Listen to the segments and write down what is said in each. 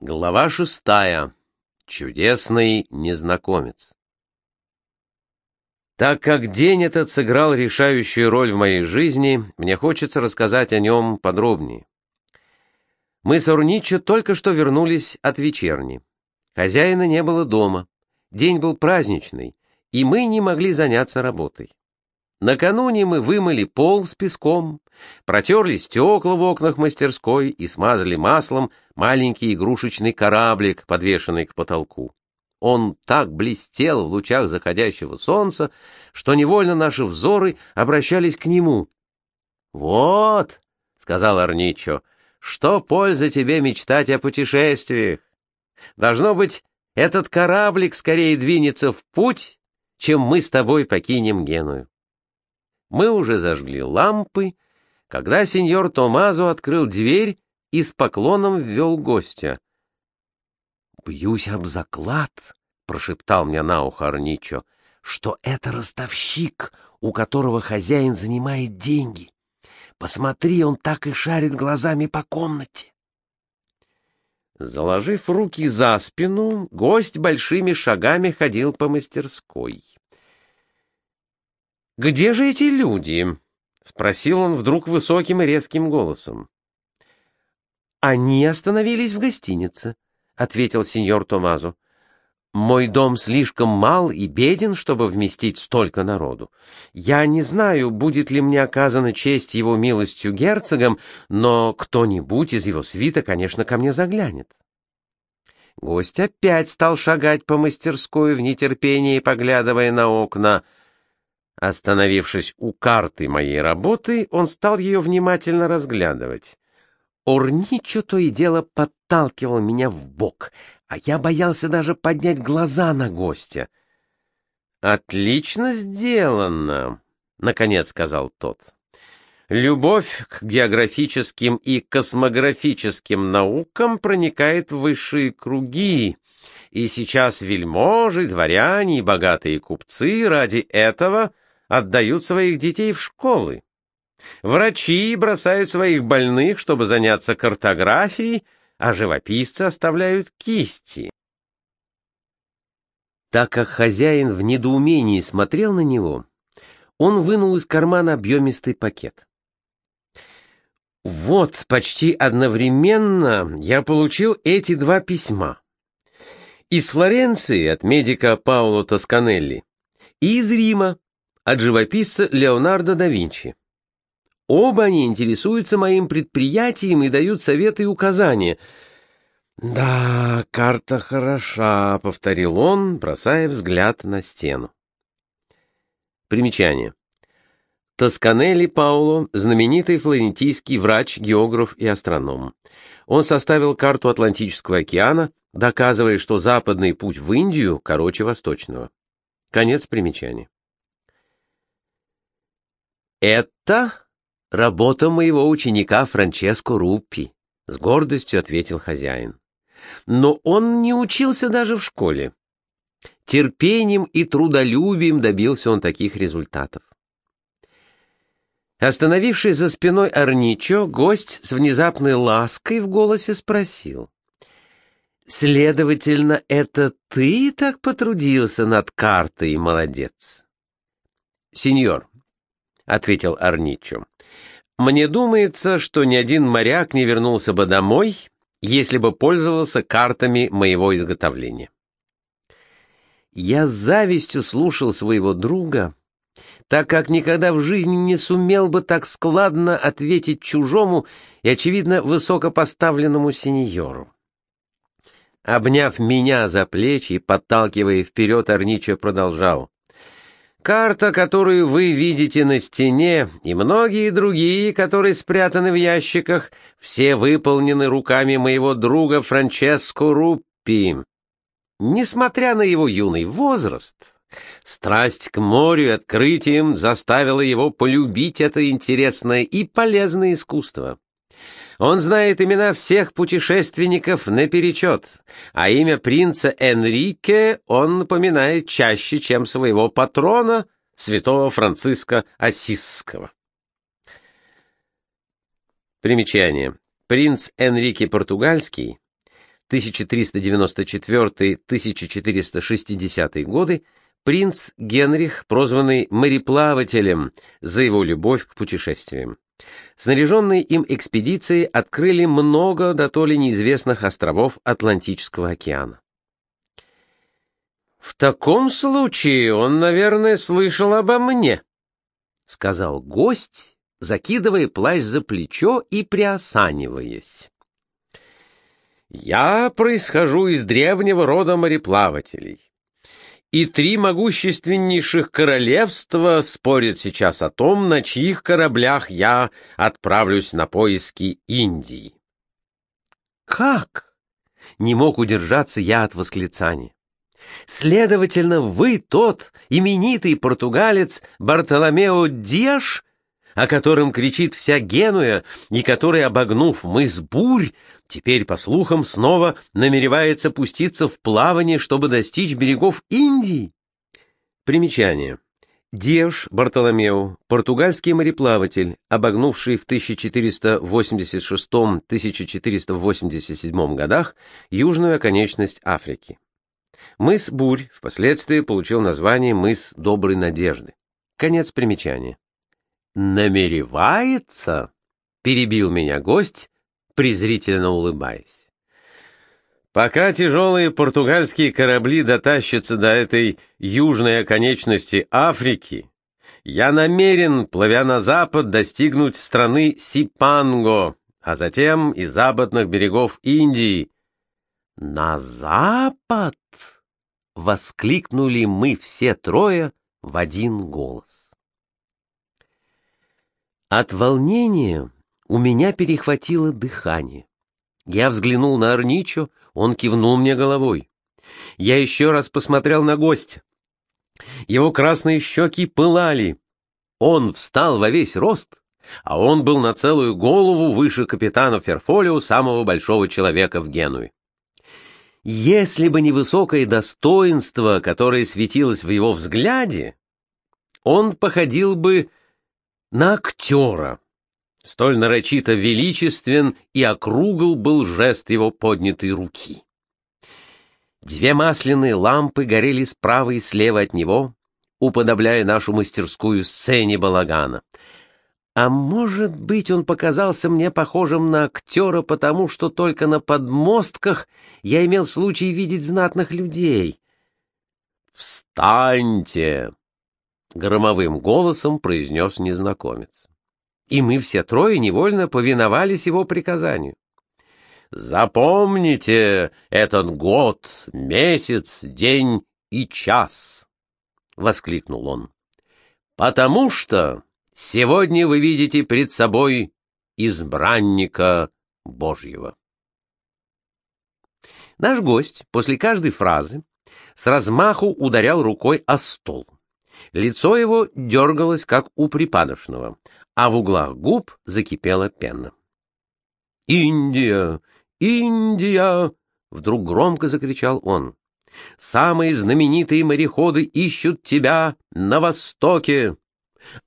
Глава шестая. Чудесный незнакомец. Так как день этот сыграл решающую роль в моей жизни, мне хочется рассказать о нем подробнее. Мы с Орничо только что вернулись от вечерни. Хозяина не было дома. День был праздничный, и мы не могли заняться работой. Накануне мы вымыли пол с песком, протерли стекла в окнах мастерской и смазали маслом маленький игрушечный кораблик, подвешенный к потолку. Он так блестел в лучах заходящего солнца, что невольно наши взоры обращались к нему. «Вот», — сказал Арничо, — «что польза тебе мечтать о путешествиях? Должно быть, этот кораблик скорее двинется в путь, чем мы с тобой покинем Геную». Мы уже зажгли лампы, когда сеньор Томазо открыл дверь и с поклоном ввел гостя. «Бьюсь об заклад», — прошептал мне на ухо Арничо, — «что это ростовщик, у которого хозяин занимает деньги. Посмотри, он так и шарит глазами по комнате». Заложив руки за спину, гость большими шагами ходил по мастерской. «Где же эти люди?» — спросил он вдруг высоким и резким голосом. «Они остановились в гостинице», — ответил сеньор Томазо. «Мой дом слишком мал и беден, чтобы вместить столько народу. Я не знаю, будет ли мне оказана честь его милостью герцогом, но кто-нибудь из его свита, конечно, ко мне заглянет». Гость опять стал шагать по мастерской в нетерпении, поглядывая на окна — Остановившись у карты моей работы, он стал ее внимательно разглядывать. Орничо то и дело подталкивал меня в бок, а я боялся даже поднять глаза на гостя. «Отлично сделано», — наконец сказал тот. «Любовь к географическим и космографическим наукам проникает в высшие круги, и сейчас вельможи, дворяне и богатые купцы ради этого — отдают своих детей в школы. Врачи бросают своих больных, чтобы заняться картографией, а живописцы оставляют кисти. Так как хозяин в недоумении смотрел на него, он вынул из кармана объемистый пакет. Вот, почти одновременно я получил эти два письма. Из Флоренции от медика Пауло Тосканелли и из Рима от живописца Леонардо да Винчи. Оба они интересуются моим предприятием и дают советы и указания. «Да, карта хороша», — повторил он, бросая взгляд на стену. Примечание. Тосканелли Пауло — знаменитый флорентийский врач, географ и астроном. Он составил карту Атлантического океана, доказывая, что западный путь в Индию короче восточного. Конец примечания. «Это работа моего ученика Франческо Руппи», — с гордостью ответил хозяин. «Но он не учился даже в школе. Терпением и трудолюбием добился он таких результатов». Остановившись за спиной Арничо, гость с внезапной лаской в голосе спросил. «Следовательно, это ты так потрудился над картой, молодец?» «Сеньор, — ответил Арничо. «Мне думается, что ни один моряк не вернулся бы домой, если бы пользовался картами моего изготовления». Я с завистью слушал своего друга, так как никогда в жизни не сумел бы так складно ответить чужому и, очевидно, высокопоставленному сеньору. Обняв меня за плечи и подталкивая вперед, Арничо продолжал. Карта, которую вы видите на стене, и многие другие, которые спрятаны в ящиках, все выполнены руками моего друга Франческо Руппи. Несмотря на его юный возраст, страсть к морю и открытиям заставила его полюбить это интересное и полезное искусство. Он знает имена всех путешественников наперечет, а имя принца Энрике он напоминает чаще, чем своего патрона, святого Франциска Осисского. Примечание. Принц Энрике Португальский 1394-1460 годы, принц Генрих, прозванный мореплавателем за его любовь к путешествиям. Снаряженные им экспедиции открыли много до то ли неизвестных островов Атлантического океана. «В таком случае он, наверное, слышал обо мне», — сказал гость, закидывая плащ за плечо и приосаниваясь. «Я происхожу из древнего рода мореплавателей, и три могущественнейших королевства спорят сейчас о том, на чьих кораблях я отправлюсь на поиски Индии». «Как?» — не мог удержаться я от восклицания. Следовательно, вы тот именитый португалец Бартоломео Диаш, о котором кричит вся Генуя, и который, обогнув мыс Бурь, теперь, по слухам, снова намеревается пуститься в плавание, чтобы достичь берегов Индии? Примечание. Диаш Бартоломео, португальский мореплаватель, обогнувший в 1486-1487 годах южную оконечность Африки. Мыс Бурь впоследствии получил название мыс Доброй Надежды. Конец примечания. «Намеревается?» — перебил меня гость, презрительно улыбаясь. «Пока тяжелые португальские корабли дотащатся до этой южной оконечности Африки, я намерен, плывя на запад, достигнуть страны Сипанго, а затем и западных берегов Индии». «На запад?» воскликнули мы все трое в один голос. От волнения у меня перехватило дыхание. Я взглянул на Арничо, он кивнул мне головой. Я еще раз посмотрел на гостя. Его красные щеки пылали. Он встал во весь рост, а он был на целую голову выше капитана Ферфолио, самого большого человека в Генуе. Если бы не высокое достоинство, которое светилось в его взгляде, он походил бы на актера. Столь нарочито величествен и округл был жест его поднятой руки. Две масляные лампы горели справа и слева от него, уподобляя нашу мастерскую сцене балагана — а может быть, он показался мне похожим на актера, потому что только на подмостках я имел случай видеть знатных людей. «Встаньте!» — громовым голосом произнес незнакомец. И мы все трое невольно повиновались его приказанию. «Запомните этот год, месяц, день и час!» — воскликнул он. «Потому что Сегодня вы видите пред собой избранника Божьего. Наш гость после каждой фразы с размаху ударял рукой о стол. Лицо его дергалось, как у припадочного, а в углах губ закипела пена. «Индия! Индия!» — вдруг громко закричал он. «Самые знаменитые мореходы ищут тебя на востоке!»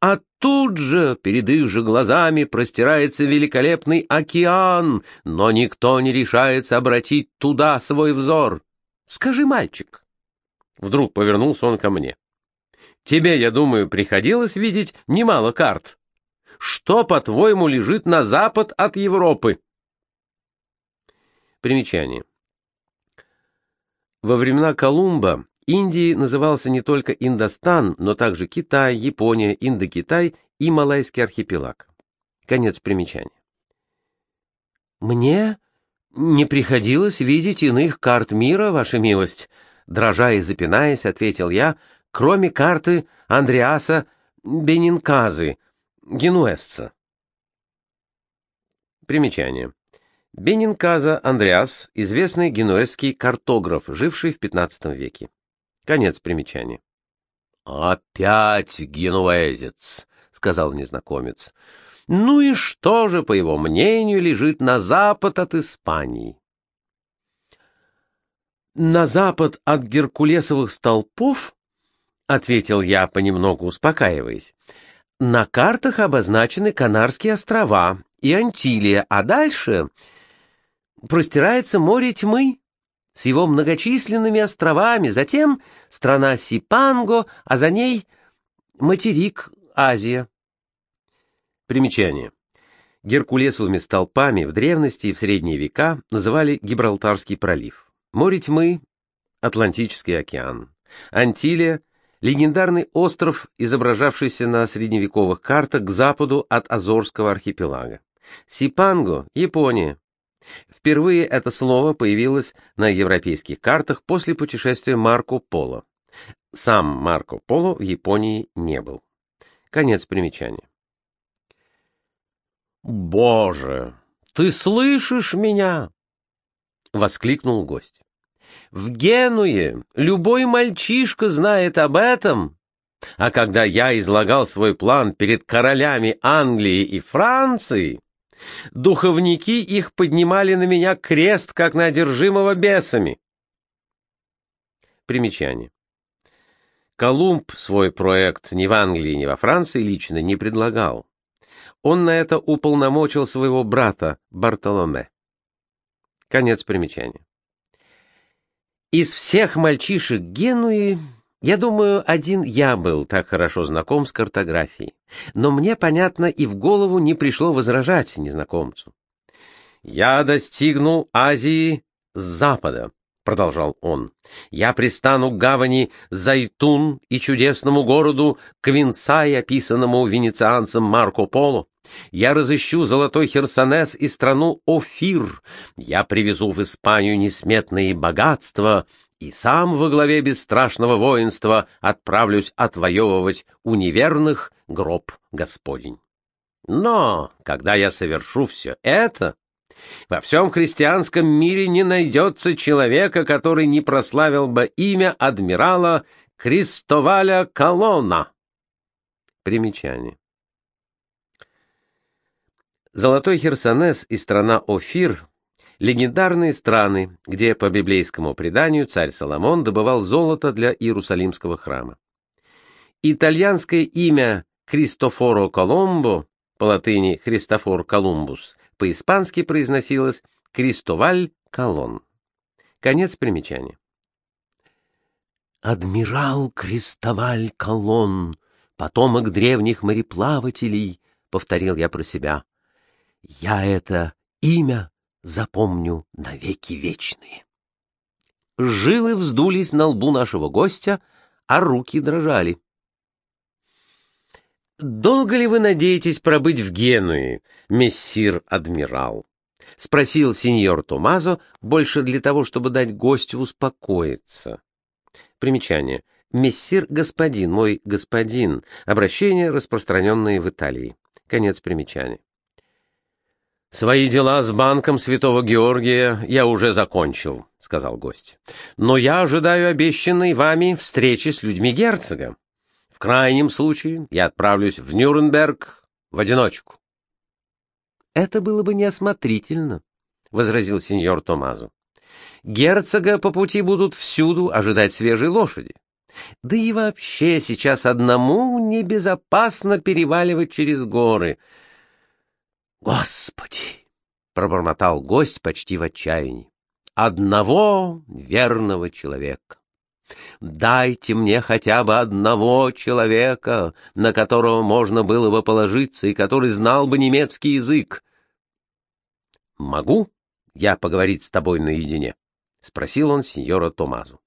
А тут же перед их же глазами простирается великолепный океан, но никто не решается обратить туда свой взор. Скажи, мальчик. Вдруг повернулся он ко мне. Тебе, я думаю, приходилось видеть немало карт. Что, по-твоему, лежит на запад от Европы? Примечание. Во времена Колумба Индией назывался не только Индостан, но также Китай, Япония, Индокитай и Малайский архипелаг. Конец примечания. «Мне не приходилось видеть иных карт мира, ваша милость», дрожа и запинаясь, ответил я, кроме карты Андреаса Бенинказы, генуэзца. Примечание. Бенинказа Андреас, известный генуэзский картограф, живший в XV веке. Конец примечания. «Опять генуэзец», — сказал незнакомец. «Ну и что же, по его мнению, лежит на запад от Испании?» «На запад от Геркулесовых столпов?» — ответил я, понемногу успокаиваясь. «На картах обозначены Канарские острова и Антилия, а дальше...» простирается море тьмы с его многочисленными островами, затем страна Сипанго, а за ней материк Азия. Примечание. Геркулесовыми столпами в древности и в средние века называли Гибралтарский пролив. Море тьмы — Атлантический океан. Антилия — легендарный остров, изображавшийся на средневековых картах к западу от Азорского архипелага. Сипанго — Япония. Впервые это слово появилось на европейских картах после путешествия Марко Поло. Сам Марко Поло в Японии не был. Конец примечания. «Боже, ты слышишь меня?» — воскликнул гость. «В Генуе любой мальчишка знает об этом, а когда я излагал свой план перед королями Англии и Франции, духовники их поднимали на меня крест, как на одержимого бесами». Примечание. Колумб свой проект ни в Англии, ни во Франции лично не предлагал. Он на это уполномочил своего брата Бартоломе. Конец примечания. Из всех мальчишек Генуи, я думаю, один я был так хорошо знаком с картографией, но мне, понятно, и в голову не пришло возражать незнакомцу. Я достигну Азии с запада, продолжал он, — «я пристану к гавани Зайтун и чудесному городу Квинцай, описанному венецианцем Марко Поло. Я разыщу золотой Херсонес и страну Офир. Я привезу в Испанию несметные богатства и сам во главе бесстрашного воинства отправлюсь отвоевывать у неверных гроб Господень. Но, когда я совершу все это, во всем христианском мире не найдется человека, который не прославил бы имя адмирала Кристоваля Колонна. Примечание. Золотой Херсонес и страна Офир — легендарные страны, где, по библейскому преданию, царь Соломон добывал золото для Иерусалимского храма. Итальянское имя Кристофоро Коломбо, по латыни Христофор Колумбус, по-испански произносилось Кристоваль Колон. Конец примечания. «Адмирал Кристоваль Колон, потомок древних мореплавателей», — повторил я про себя. «Я это имя запомню навеки вечные». Жилы вздулись на лбу нашего гостя, а руки дрожали. «Долго ли вы надеетесь пробыть в Генуе, мессир-адмирал?» — спросил сеньор Томазо, больше для того, чтобы дать гостю успокоиться. Примечание. «Мессир господин, мой господин» — обращение, распространенное в Италии. Конец примечания. «Свои дела с банком Святого Георгия я уже закончил», — сказал гость. «Но я ожидаю обещанной вами встречи с людьми герцога. В крайнем случае я отправлюсь в Нюрнберг в одиночку. — Это было бы неосмотрительно, — возразил сеньор Томазо. — Герцога по пути будут всюду ожидать свежей лошади. Да и вообще сейчас одному небезопасно переваливать через горы. — Господи! — пробормотал гость почти в отчаянии. — Одного верного человека. Дайте мне хотя бы одного человека, на которого можно было бы положиться и который знал бы немецкий язык. — Могу я поговорить с тобой наедине? — спросил он сеньора Томазу.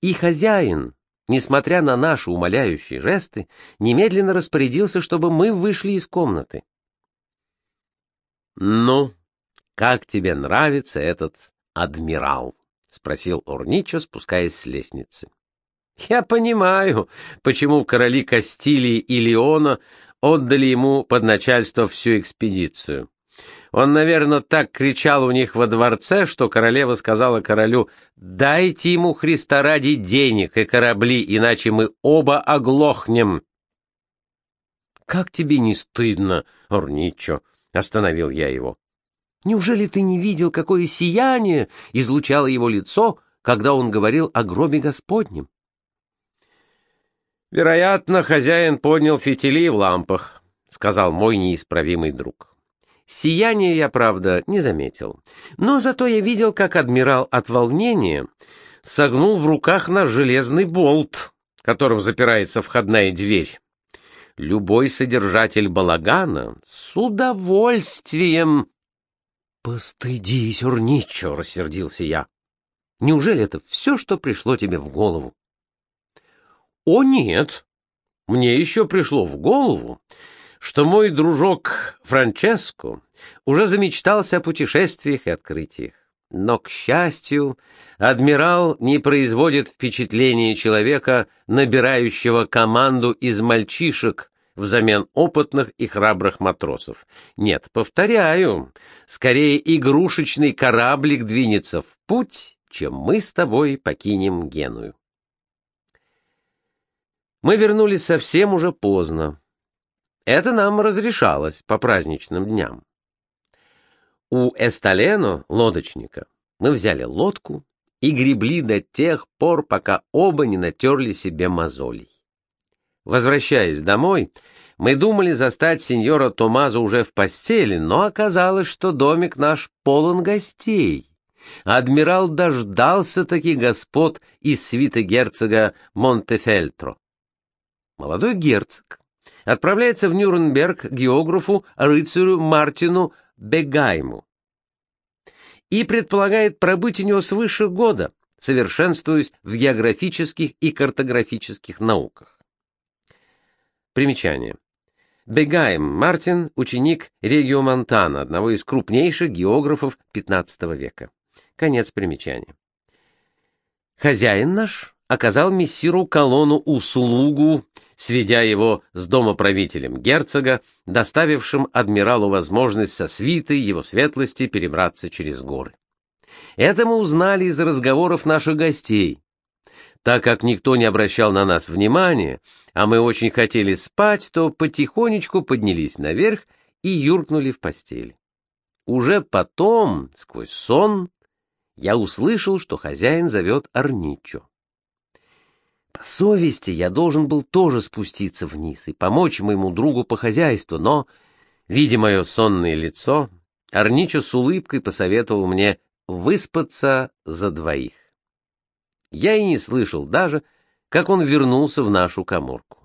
И хозяин, несмотря на наши умоляющие жесты, немедленно распорядился, чтобы мы вышли из комнаты. — Ну, как тебе нравится этот адмирал? — спросил Орничо, спускаясь с лестницы. — Я понимаю, почему короли Кастилии и Леона отдали ему под начальство всю экспедицию. Он, наверное, так кричал у них во дворце, что королева сказала королю, «Дайте ему Христа ради денег и корабли, иначе мы оба оглохнем». «Как тебе не стыдно, Орничо?» — остановил я его. Неужели ты не видел, какое сияние излучало его лицо, когда он говорил о гробе Господнем? Вероятно, хозяин поднял фитили в лампах, сказал мой неисправимый друг. Сияния я, правда, не заметил. Но зато я видел, как адмирал от волнения согнул в руках наш железный болт, которым запирается входная дверь. Любой содержатель балагана с удовольствием... — Постыдись, Урничо, — рассердился я. — Неужели это все, что пришло тебе в голову? — О, нет! Мне еще пришло в голову, что мой дружок Франческо уже замечтался о путешествиях и открытиях. Но, к счастью, адмирал не производит впечатления человека, набирающего команду из мальчишек взамен опытных и храбрых матросов. Нет, повторяю, скорее игрушечный кораблик двинется в путь, чем мы с тобой покинем Геную. Мы вернулись совсем уже поздно. Это нам разрешалось по праздничным дням. У Эсталено, лодочника, мы взяли лодку и гребли до тех пор, пока оба не натерли себе мозолей. Возвращаясь домой, мы думали застать сеньора Томазо уже в постели, но оказалось, что домик наш полон гостей. Адмирал дождался таких господ из свита герцога Монтефельтро. Молодой герцог отправляется в Нюрнберг географу рыцарю Мартину Бегайму и предполагает пробыть у него свыше года, совершенствуясь в географических и картографических науках. Примечание. Бегайм Мартин – ученик Регио Монтана, одного из крупнейших географов XV века. Конец примечания. Хозяин наш оказал мессиру колонну услугу сведя его с домоправителем герцога, доставившим адмиралу возможность со свитой его светлости перебраться через горы. Это мы узнали из разговоров наших гостей. Так как никто не обращал на нас внимания, а мы очень хотели спать, то потихонечку поднялись наверх и юркнули в постель. Уже потом, сквозь сон, я услышал, что хозяин зовет Арничо. По совести я должен был тоже спуститься вниз и помочь моему другу по хозяйству, но, видя мое сонное лицо, Арничо с улыбкой посоветовал мне выспаться за двоих. Я и не слышал даже, как он вернулся в нашу коморку.